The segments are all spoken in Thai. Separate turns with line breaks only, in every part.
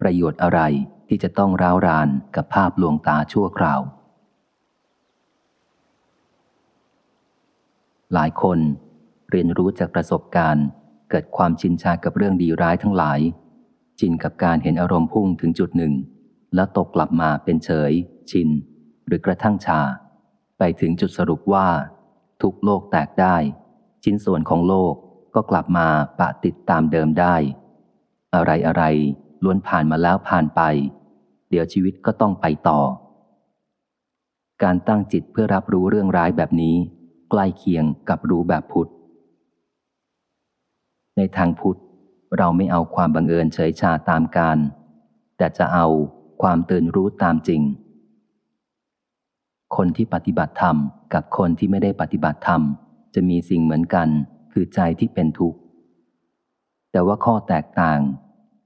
ประโยชน์อะไรที่จะต้องร้าวรานกับภาพลวงตาชั่วคราว หลายคนเรียนรู้จากประสบการณ์ เกิดความชินชากับเรื่องดีร้ายทั้งหลาย ชินกับการเห็นอารมณ์พุ่งถึงจุดหนึ่ง แล้วตกกลับมาเป็นเฉย ชิน หรือกระทั่งชา ไปถึงจุดสรุปว่า ทุกโลกแตกได้ ชิ้นส่วนของโลกก็กลับมาปะติดตามเดิมได้ อะไรอะไร ล้วนผ่านมาแล้วผ่านไป เดี๋ยวชีวิตก็ต้องไปต่อ การตั้งจิตเพื่อรับรู้เรื่องร้ายแบบนี้ ใกล้เคียงกับรู้แบบพุทธ ในทางพุทธ เราไม่เอาความบังเอิญเฉยชาตามการ แต่จะเอาความตื่นรู้ตามจริง คนที่ปฏิบัติธรรมกับคนที่ไม่ได้ปฏิบัติธรรม จะมีสิ่งเหมือนกัน คือใจที่เป็นทุกข์ แต่ว่าข้อแตกต่าง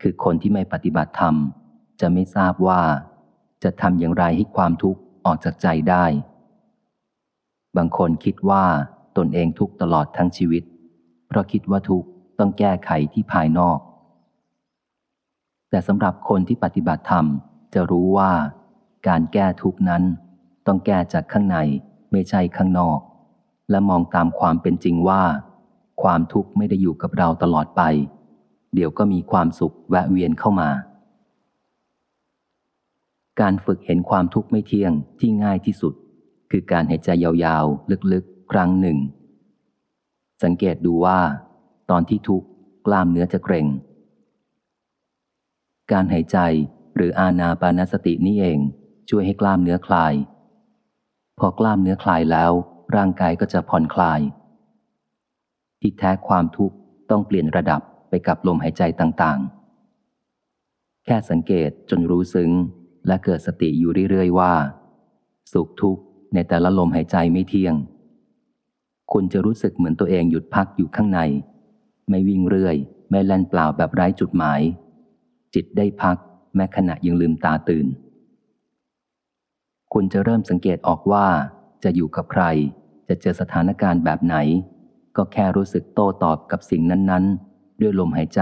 คือคนที่ไม่ปฏิบัติธรรม จะไม่ทราบว่า จะทำอย่างไรให้ความทุกข์ออกจากใจได้ บางคนคิดว่าตนเองทุกข์ตลอดทั้งชีวิต เพราะคิดว่าทุกข์ต้องแก้ไขที่ภายนอก แต่สำหรับคนที่ปฏิบัติธรรมจะรู้ว่า การแก้ทุกข์นั้น ต้องแก้จากข้างในไม่ใช่ข้างนอก และมองตามความเป็นจริงว่า ความทุกข์ไม่ได้อยู่กับเราตลอดไป เดี๋ยวก็มีความสุขแวะเวียนเข้ามา การฝึกเห็นความทุกข์ไม่เที่ยงที่ง่ายที่สุด คือการหายใจยาวๆ ลึกๆ ครั้งหนึ่ง สังเกตดูว่า ตอนที่ทุกข์กล้ามเนื้อจะเกร็ง การหายใจหรืออาณาปานสตินี่เองช่วยให้กล้ามเนื้อคลาย พอกล้ามเนื้อคลายแล้ว ร่างกายก็จะผ่อนคลาย ที่แท้ความทุกข์ต้องเปลี่ยนระดับ ไปกับลมหายใจต่างๆ แค่สังเกตจนรู้ซึ้ง และเกิดสติอยู่เรื่อยๆว่า สุขทุกข์ในแต่ละลมหายใจไม่เที่ยง คุณจะรู้สึกเหมือนตัวเองหยุดพักอยู่ข้างใน ไม่วิ่งเรื่อย ไม่แล่นเปล่าแบบไร้จุดหมาย จิตได้พักแม้ขณะยังลืมตาตื่น คุณจะเริ่มสังเกตออกว่า จะอยู่กับใคร จะเจอสถานการณ์แบบไหน ก็แค่รู้สึกโต้ตอบกับสิ่งนั้นๆ ด้วยลมหายใจ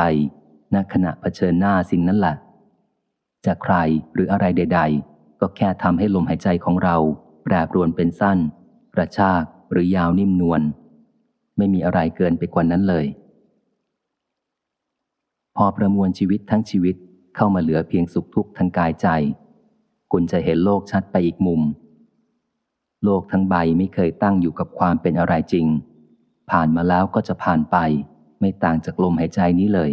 ณขณะเผชิญหน้าสิ่งนั้นแหละจะใครหรืออะไรใด ๆ ก็แค่ทำให้ลมหายใจของเรา แปรปรวนเป็นสั้น กระชากหรือยาวนิ่มนวลไม่มีอะไรเกินไปกว่านั้นเลย พอประมวลชีวิตทั้งชีวิตเข้ามาเหลือเพียงสุขทุกข์ทางกายใจ คุณจะเห็นโลกชัดไปอีกมุม โลกทั้งใบไม่เคยตั้งอยู่กับความเป็นอะไรจริง ผ่านมาแล้วก็จะผ่านไป ไม่ต่างจากลมหายใจนี้เลย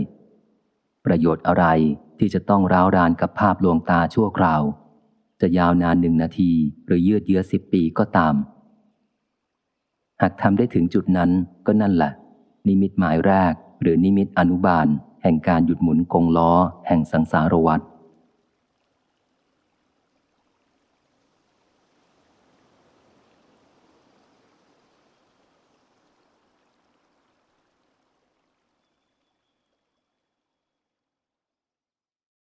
ประโยชน์อะไรที่จะต้องร้าวรานกับภาพลวงตาชั่วคราว จะยาวนานหนึ่งนาทีหรือยืดเยื้อสิบปีก็ตาม หากทำได้ถึงจุดนั้นก็นั่นแหละ นิมิตหมายแรกหรือนิมิตอนุบาล แห่งการหยุดหมุนกงล้อ แห่งสังสารวัฏ